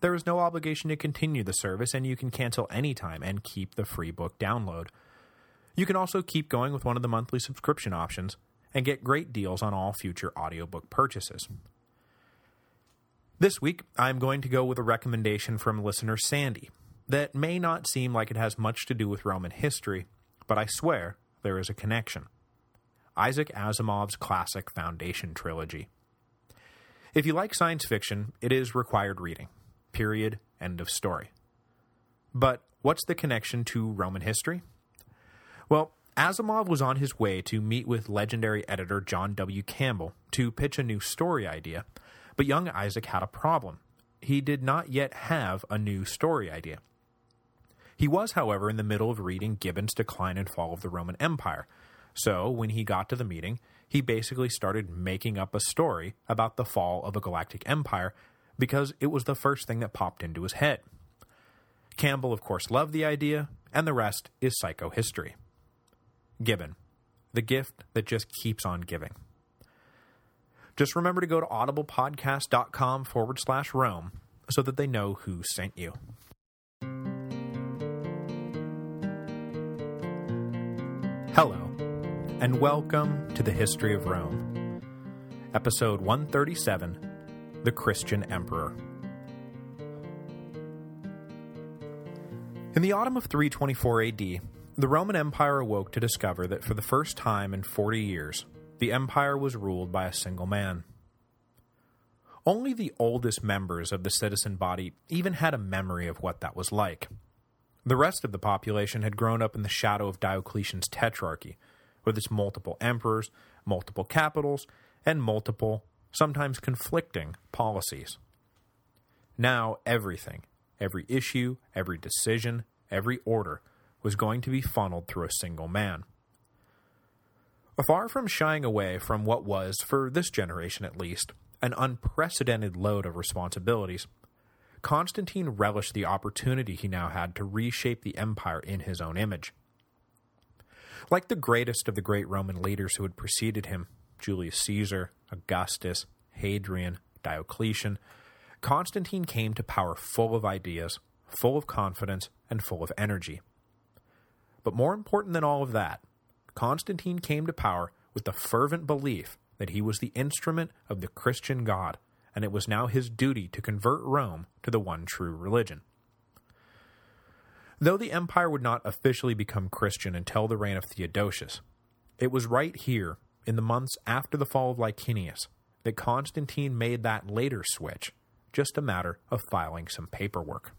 There is no obligation to continue the service, and you can cancel anytime and keep the free book download. You can also keep going with one of the monthly subscription options and get great deals on all future audiobook purchases. This week, I'm going to go with a recommendation from listener Sandy that may not seem like it has much to do with Roman history, but I swear there is a connection. Isaac Asimov's classic Foundation trilogy. If you like science fiction, it is required reading. Period. End of story. But what's the connection to Roman history? Well, Asimov was on his way to meet with legendary editor John W. Campbell to pitch a new story idea, but young Isaac had a problem. He did not yet have a new story idea. He was, however, in the middle of reading Gibbon's Decline and Fall of the Roman Empire, so when he got to the meeting, he basically started making up a story about the fall of a galactic empire because it was the first thing that popped into his head. Campbell, of course, loved the idea, and the rest is psychohistory. Gibbon, the gift that just keeps on giving. Just remember to go to audiblepodcast.com forward slash Rome so that they know who sent you. Hello, and welcome to the History of Rome, Episode 137, The Christian Emperor. In the autumn of 324 AD, the Roman Empire awoke to discover that for the first time in 40 years, the empire was ruled by a single man. Only the oldest members of the citizen body even had a memory of what that was like. The rest of the population had grown up in the shadow of Diocletian's tetrarchy, with its multiple emperors, multiple capitals, and multiple, sometimes conflicting, policies. Now everything, every issue, every decision, every order, was going to be funneled through a single man. Far from shying away from what was, for this generation at least, an unprecedented load of responsibilities, Constantine relished the opportunity he now had to reshape the empire in his own image. Like the greatest of the great Roman leaders who had preceded him, Julius Caesar, Augustus, Hadrian, Diocletian, Constantine came to power full of ideas, full of confidence, and full of energy. But more important than all of that, Constantine came to power with the fervent belief that he was the instrument of the Christian God, and it was now his duty to convert Rome to the one true religion. Though the empire would not officially become Christian until the reign of Theodosius, it was right here, in the months after the fall of Licinius, that Constantine made that later switch, just a matter of filing some paperwork.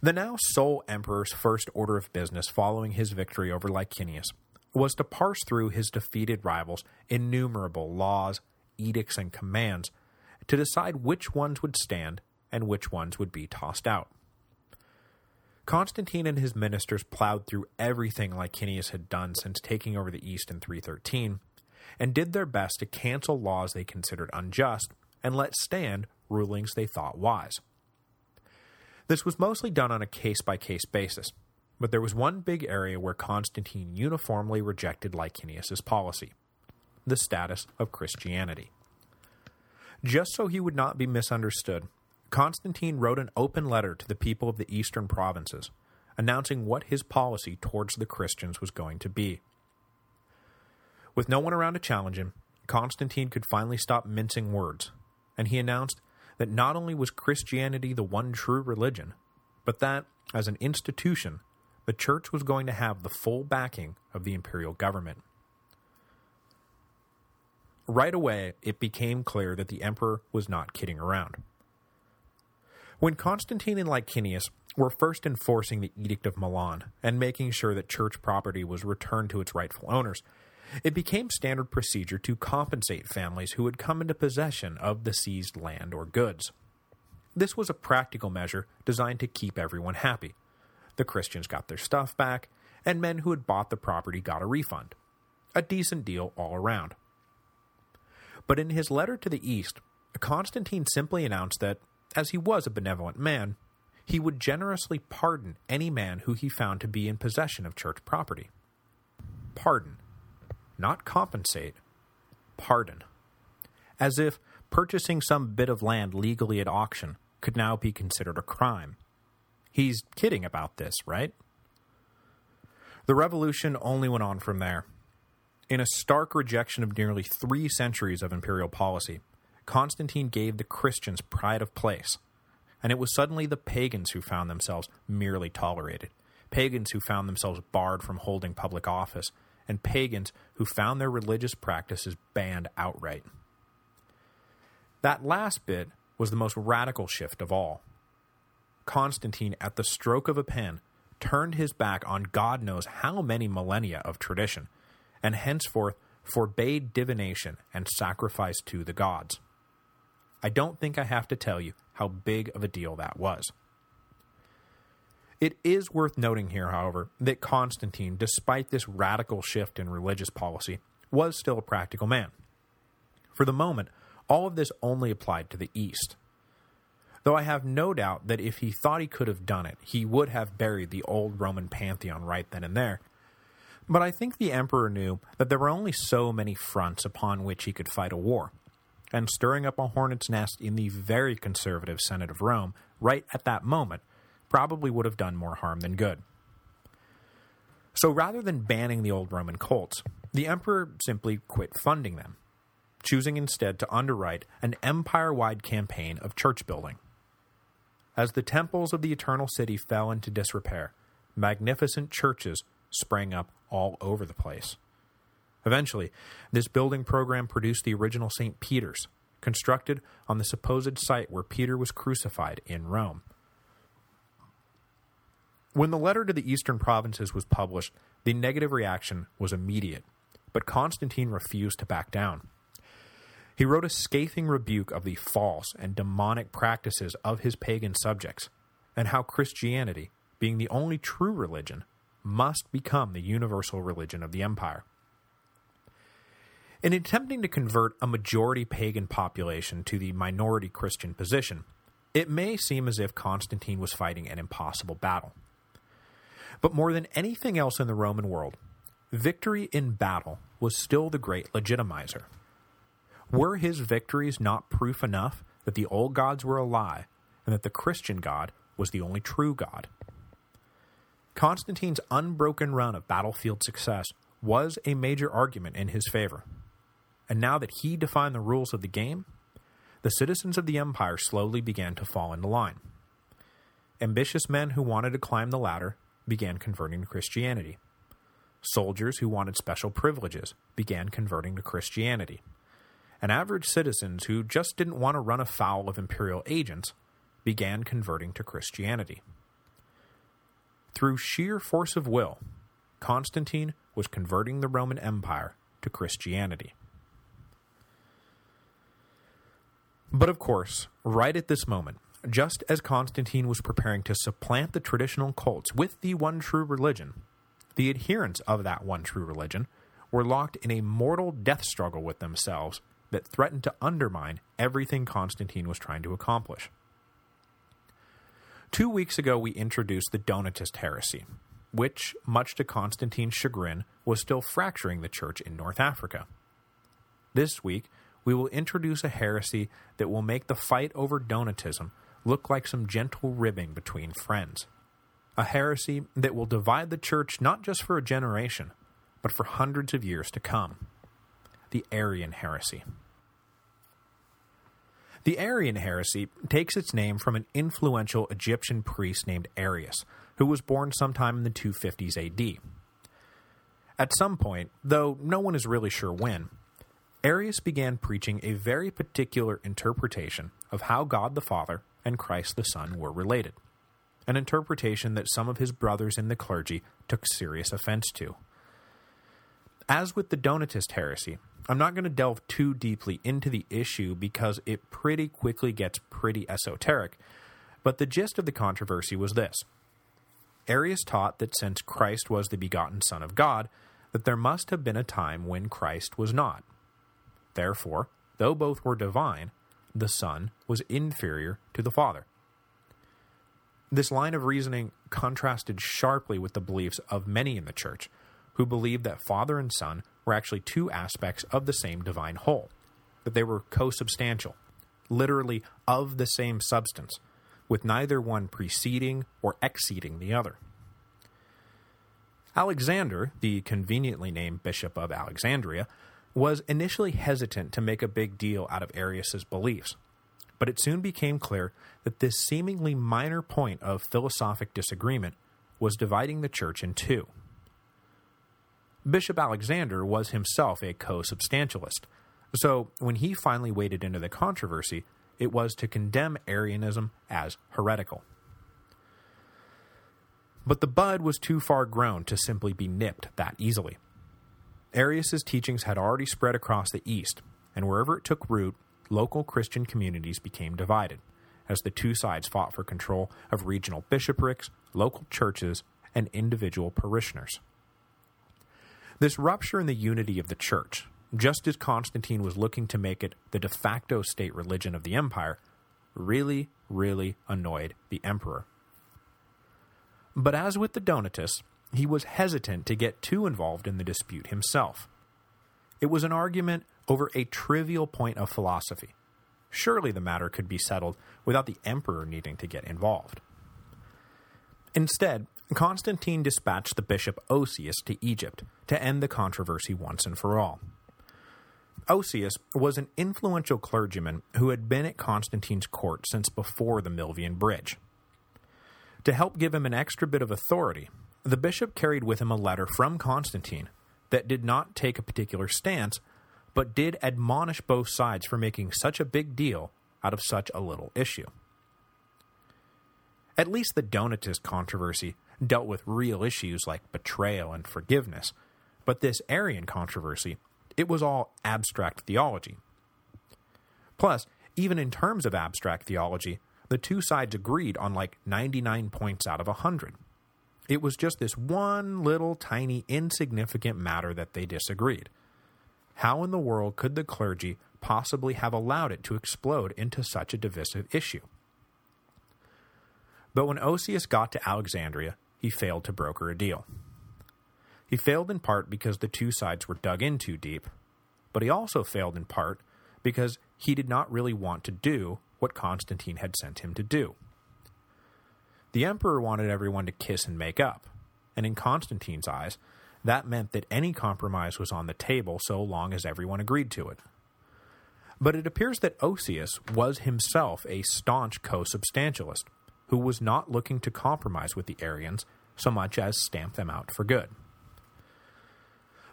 The now sole emperor's first order of business following his victory over Licinius was to parse through his defeated rivals' innumerable laws, edicts, and commands to decide which ones would stand and which ones would be tossed out. Constantine and his ministers plowed through everything Licinius had done since taking over the East in 313, and did their best to cancel laws they considered unjust and let stand rulings they thought wise. This was mostly done on a case-by-case -case basis, but there was one big area where Constantine uniformly rejected Licinius's policy, the status of Christianity. Just so he would not be misunderstood, Constantine wrote an open letter to the people of the eastern provinces, announcing what his policy towards the Christians was going to be. With no one around to challenge him, Constantine could finally stop mincing words, and he announced that not only was Christianity the one true religion, but that, as an institution, the church was going to have the full backing of the imperial government. Right away, it became clear that the emperor was not kidding around. When Constantine and Licinius were first enforcing the Edict of Milan and making sure that church property was returned to its rightful owners, it became standard procedure to compensate families who had come into possession of the seized land or goods. This was a practical measure designed to keep everyone happy. The Christians got their stuff back, and men who had bought the property got a refund. A decent deal all around. But in his letter to the East, Constantine simply announced that, as he was a benevolent man, he would generously pardon any man who he found to be in possession of church property. Pardon. Not compensate. Pardon. As if purchasing some bit of land legally at auction could now be considered a crime. He's kidding about this, right? The revolution only went on from there. In a stark rejection of nearly three centuries of imperial policy, Constantine gave the Christians pride of place, and it was suddenly the pagans who found themselves merely tolerated, pagans who found themselves barred from holding public office, and pagans who found their religious practices banned outright. That last bit was the most radical shift of all. Constantine, at the stroke of a pen, turned his back on God knows how many millennia of tradition, and henceforth forbade divination and sacrifice to the gods. I don't think I have to tell you how big of a deal that was. It is worth noting here, however, that Constantine, despite this radical shift in religious policy, was still a practical man. For the moment, all of this only applied to the East. Though I have no doubt that if he thought he could have done it, he would have buried the old Roman pantheon right then and there. But I think the emperor knew that there were only so many fronts upon which he could fight a war, and stirring up a hornet's nest in the very conservative Senate of Rome right at that moment probably would have done more harm than good. So rather than banning the old Roman cults, the emperor simply quit funding them, choosing instead to underwrite an empire-wide campaign of church building. As the temples of the Eternal City fell into disrepair, magnificent churches sprang up all over the place. Eventually, this building program produced the original St. Peter's, constructed on the supposed site where Peter was crucified in Rome. When the letter to the eastern provinces was published, the negative reaction was immediate, but Constantine refused to back down. He wrote a scathing rebuke of the false and demonic practices of his pagan subjects, and how Christianity, being the only true religion, must become the universal religion of the empire. In attempting to convert a majority pagan population to the minority Christian position, it may seem as if Constantine was fighting an impossible battle. But more than anything else in the Roman world, victory in battle was still the great legitimizer. Were his victories not proof enough that the old gods were a lie, and that the Christian God was the only true God? Constantine's unbroken run of battlefield success was a major argument in his favor. And now that he defined the rules of the game, the citizens of the empire slowly began to fall into line. Ambitious men who wanted to climb the ladder began converting to Christianity. Soldiers who wanted special privileges began converting to Christianity and average citizens who just didn't want to run afoul of imperial agents began converting to Christianity. Through sheer force of will, Constantine was converting the Roman Empire to Christianity. But of course, right at this moment, just as Constantine was preparing to supplant the traditional cults with the one true religion, the adherents of that one true religion were locked in a mortal death struggle with themselves that threatened to undermine everything Constantine was trying to accomplish. Two weeks ago we introduced the Donatist heresy, which, much to Constantine's chagrin, was still fracturing the church in North Africa. This week, we will introduce a heresy that will make the fight over Donatism look like some gentle ribbing between friends. A heresy that will divide the church not just for a generation, but for hundreds of years to come the Arian heresy. The Arian heresy takes its name from an influential Egyptian priest named Arius, who was born sometime in the 250s AD. At some point, though no one is really sure when, Arius began preaching a very particular interpretation of how God the Father and Christ the Son were related, an interpretation that some of his brothers in the clergy took serious offense to. As with the Donatist heresy, I'm not going to delve too deeply into the issue because it pretty quickly gets pretty esoteric, but the gist of the controversy was this. Arius taught that since Christ was the begotten Son of God, that there must have been a time when Christ was not. Therefore, though both were divine, the Son was inferior to the Father. This line of reasoning contrasted sharply with the beliefs of many in the Church, who believed that Father and Son were actually two aspects of the same divine whole, that they were co-substantial, literally of the same substance, with neither one preceding or exceeding the other. Alexander, the conveniently named Bishop of Alexandria, was initially hesitant to make a big deal out of Arius's beliefs, but it soon became clear that this seemingly minor point of philosophic disagreement was dividing the church in two. Bishop Alexander was himself a co-substantialist, so when he finally waded into the controversy, it was to condemn Arianism as heretical. But the bud was too far grown to simply be nipped that easily. Arius's teachings had already spread across the East, and wherever it took root, local Christian communities became divided, as the two sides fought for control of regional bishoprics, local churches, and individual parishioners. This rupture in the unity of the church, just as Constantine was looking to make it the de facto state religion of the empire, really, really annoyed the emperor. But as with the Donatists, he was hesitant to get too involved in the dispute himself. It was an argument over a trivial point of philosophy. Surely the matter could be settled without the emperor needing to get involved. Instead, Constantine dispatched the bishop Osius to Egypt to end the controversy once and for all. Osius was an influential clergyman who had been at Constantine's court since before the Milvian Bridge. To help give him an extra bit of authority, the bishop carried with him a letter from Constantine that did not take a particular stance, but did admonish both sides for making such a big deal out of such a little issue. At least the Donatist controversy dealt with real issues like betrayal and forgiveness, but this Arian controversy, it was all abstract theology. Plus, even in terms of abstract theology, the two sides agreed on like 99 points out of 100. It was just this one little tiny insignificant matter that they disagreed. How in the world could the clergy possibly have allowed it to explode into such a divisive issue? But when Osius got to Alexandria, he failed to broker a deal. He failed in part because the two sides were dug in too deep, but he also failed in part because he did not really want to do what Constantine had sent him to do. The emperor wanted everyone to kiss and make up, and in Constantine's eyes, that meant that any compromise was on the table so long as everyone agreed to it. But it appears that Osius was himself a staunch co-substantialist, who was not looking to compromise with the Arians so much as stamp them out for good.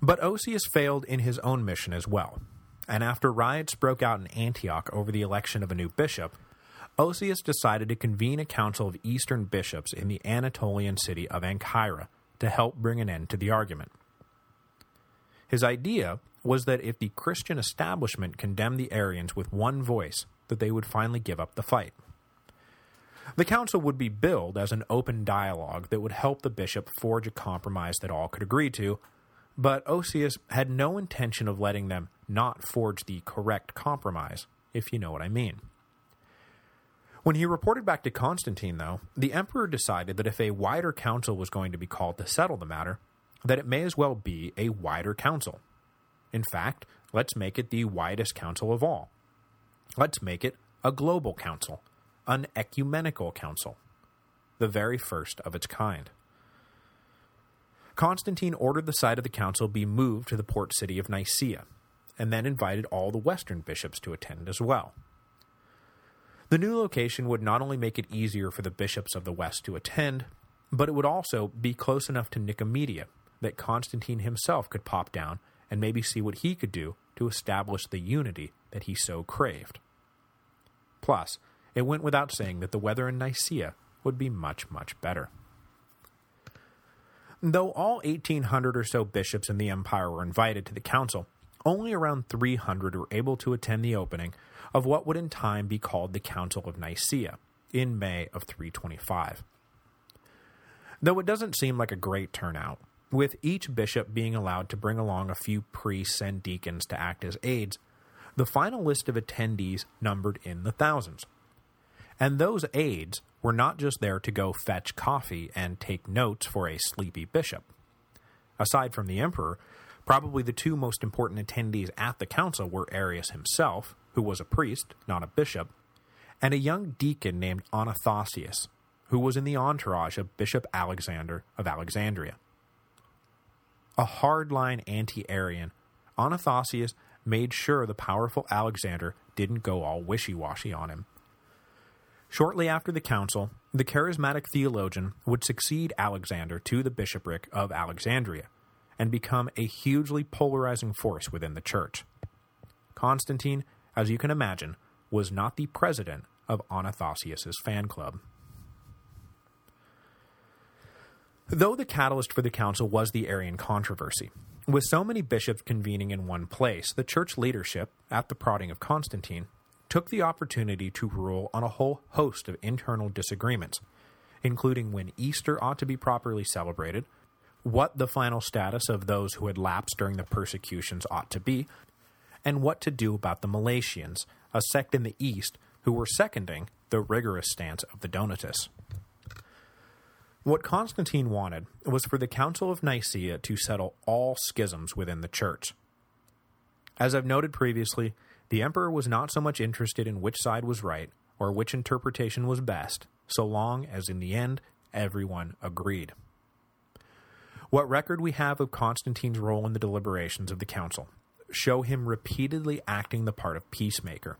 But Osius failed in his own mission as well, and after riots broke out in Antioch over the election of a new bishop, Osius decided to convene a council of eastern bishops in the Anatolian city of Ancyra to help bring an end to the argument. His idea was that if the Christian establishment condemned the Arians with one voice, that they would finally give up the fight. The council would be billed as an open dialogue that would help the bishop forge a compromise that all could agree to, but Osius had no intention of letting them not forge the correct compromise, if you know what I mean. When he reported back to Constantine, though, the emperor decided that if a wider council was going to be called to settle the matter, that it may as well be a wider council. In fact, let's make it the widest council of all. Let's make it a global council, an ecumenical council, the very first of its kind. Constantine ordered the site of the council be moved to the port city of Nicaea, and then invited all the western bishops to attend as well. The new location would not only make it easier for the bishops of the west to attend, but it would also be close enough to Nicomedia that Constantine himself could pop down and maybe see what he could do to establish the unity that he so craved. Plus, it went without saying that the weather in Nicaea would be much, much better. Though all 1,800 or so bishops in the empire were invited to the council, only around 300 were able to attend the opening of what would in time be called the Council of Nicaea, in May of 325. Though it doesn't seem like a great turnout, with each bishop being allowed to bring along a few priests and deacons to act as aides, the final list of attendees numbered in the thousands. And those aides were not just there to go fetch coffee and take notes for a sleepy bishop. Aside from the emperor, probably the two most important attendees at the council were Arius himself, who was a priest, not a bishop, and a young deacon named Athanasius, who was in the entourage of Bishop Alexander of Alexandria. A hardline anti-Arian, Athanasius made sure the powerful Alexander didn't go all wishy-washy on him. Shortly after the council, the charismatic theologian would succeed Alexander to the bishopric of Alexandria and become a hugely polarizing force within the church. Constantine, as you can imagine, was not the president of Athanasius's fan club. Though the catalyst for the council was the Arian controversy, with so many bishops convening in one place, the church leadership, at the prodding of Constantine, took the opportunity to rule on a whole host of internal disagreements, including when Easter ought to be properly celebrated, what the final status of those who had lapsed during the persecutions ought to be, and what to do about the Meletians, a sect in the East who were seconding the rigorous stance of the Donatists. What Constantine wanted was for the Council of Nicaea to settle all schisms within the church. As I've noted previously, the emperor was not so much interested in which side was right or which interpretation was best, so long as in the end everyone agreed. What record we have of Constantine's role in the deliberations of the council show him repeatedly acting the part of peacemaker,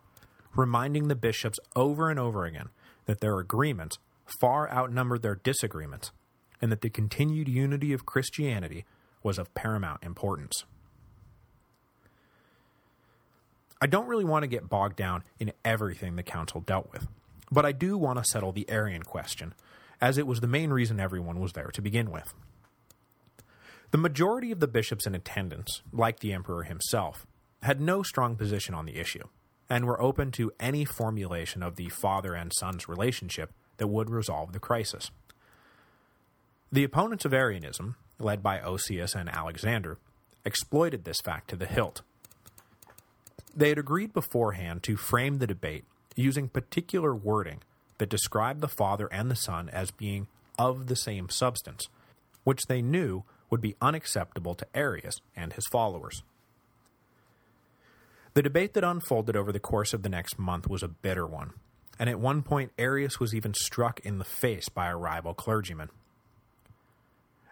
reminding the bishops over and over again that their agreements far outnumbered their disagreements, and that the continued unity of Christianity was of paramount importance. I don't really want to get bogged down in everything the council dealt with, but I do want to settle the Arian question, as it was the main reason everyone was there to begin with. The majority of the bishops in attendance, like the emperor himself, had no strong position on the issue, and were open to any formulation of the father and son's relationship that would resolve the crisis. The opponents of Arianism, led by Osius and Alexander, exploited this fact to the hilt. They had agreed beforehand to frame the debate using particular wording that described the Father and the Son as being of the same substance, which they knew would be unacceptable to Arius and his followers. The debate that unfolded over the course of the next month was a bitter one, and at one point Arius was even struck in the face by a rival clergyman.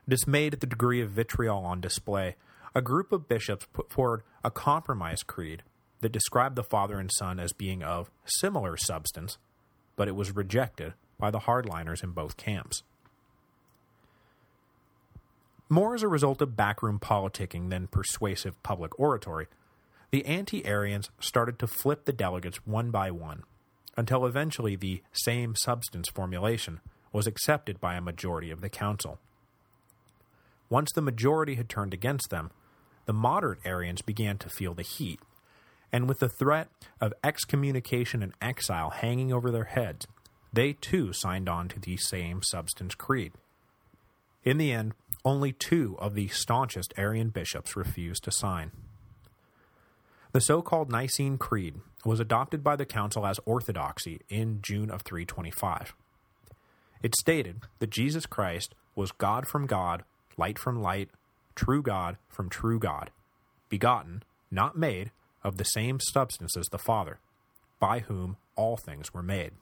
Dismayed at the degree of vitriol on display, a group of bishops put forward a compromise creed that described the Father and Son as being of similar substance, but it was rejected by the hardliners in both camps. More as a result of backroom politicking than persuasive public oratory, the anti-Arians started to flip the delegates one by one, until eventually the same substance formulation was accepted by a majority of the council. Once the majority had turned against them, the moderate Arians began to feel the heat, and with the threat of excommunication and exile hanging over their heads, they too signed on to the same substance creed. In the end, only two of the staunchest Arian bishops refused to sign. The so-called Nicene Creed was adopted by the Council as orthodoxy in June of 325. It stated that Jesus Christ was God from God, light from light, true God from true God, begotten, not made, of the same substance as the Father, by whom all things were made.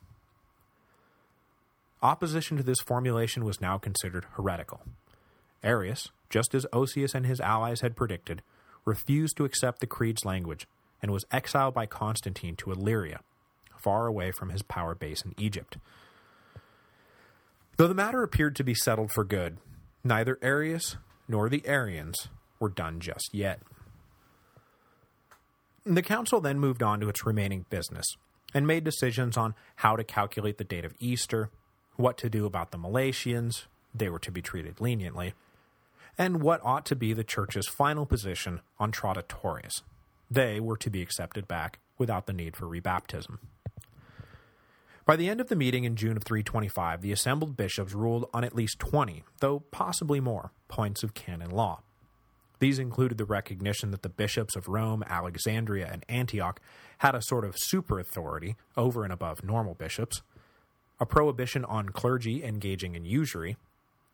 Opposition to this formulation was now considered heretical. Arius, just as Osius and his allies had predicted, refused to accept the creed's language and was exiled by Constantine to Illyria, far away from his power base in Egypt. Though the matter appeared to be settled for good, neither Arius nor the Arians were done just yet. The council then moved on to its remaining business, and made decisions on how to calculate the date of Easter, what to do about the Meletians, they were to be treated leniently, and what ought to be the church's final position on traditores, they were to be accepted back without the need for rebaptism. By the end of the meeting in June of 325, the assembled bishops ruled on at least 20, though possibly more, points of canon law. These included the recognition that the bishops of Rome, Alexandria, and Antioch had a sort of super authority over and above normal bishops, a prohibition on clergy engaging in usury,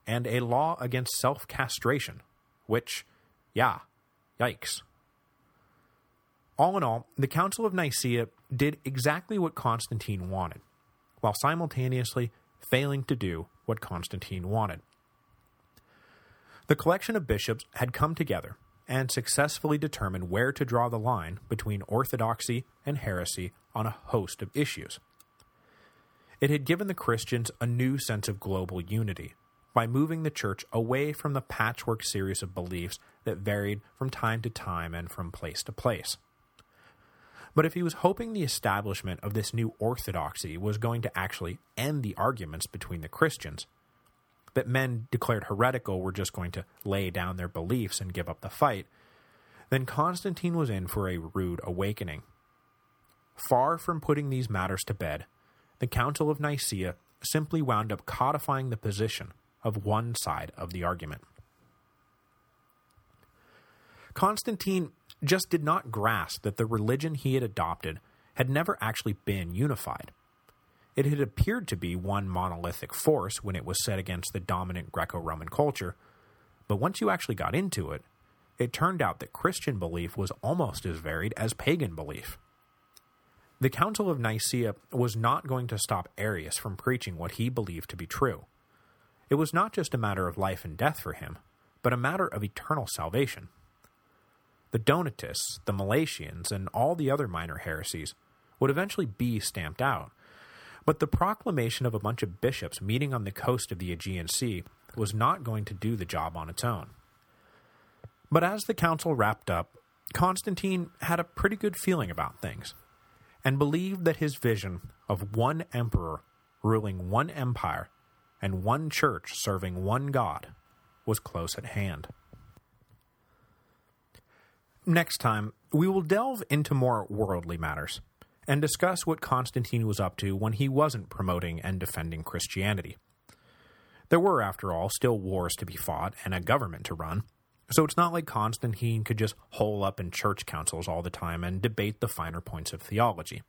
and a law against self-castration, which, yeah, yikes. All in all, the Council of Nicaea did exactly what Constantine wanted, while simultaneously failing to do what Constantine wanted. The collection of bishops had come together and successfully determined where to draw the line between orthodoxy and heresy on a host of issues. It had given the Christians a new sense of global unity by moving the church away from the patchwork series of beliefs that varied from time to time and from place to place. But if he was hoping the establishment of this new orthodoxy was going to actually end the arguments between the Christians, that men declared heretical were just going to lay down their beliefs and give up the fight, then Constantine was in for a rude awakening. Far from putting these matters to bed, the Council of Nicaea simply wound up codifying the position of one side of the argument. Constantine just did not grasp that the religion he had adopted had never actually been unified. It had appeared to be one monolithic force when it was set against the dominant Greco-Roman culture, but once you actually got into it, it turned out that Christian belief was almost as varied as pagan belief. The Council of Nicaea was not going to stop Arius from preaching what he believed to be true. It was not just a matter of life and death for him, but a matter of eternal salvation. The Donatists, the Meletians, and all the other minor heresies would eventually be stamped out, but the proclamation of a bunch of bishops meeting on the coast of the Aegean Sea was not going to do the job on its own. But as the council wrapped up, Constantine had a pretty good feeling about things, and believed that his vision of one emperor ruling one empire and one church serving one God was close at hand. Next time, we will delve into more worldly matters, and discuss what Constantine was up to when he wasn't promoting and defending Christianity. There were, after all, still wars to be fought and a government to run, so it's not like Constantine could just hole up in church councils all the time and debate the finer points of theology.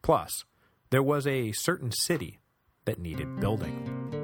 Plus, there was a certain city that needed building.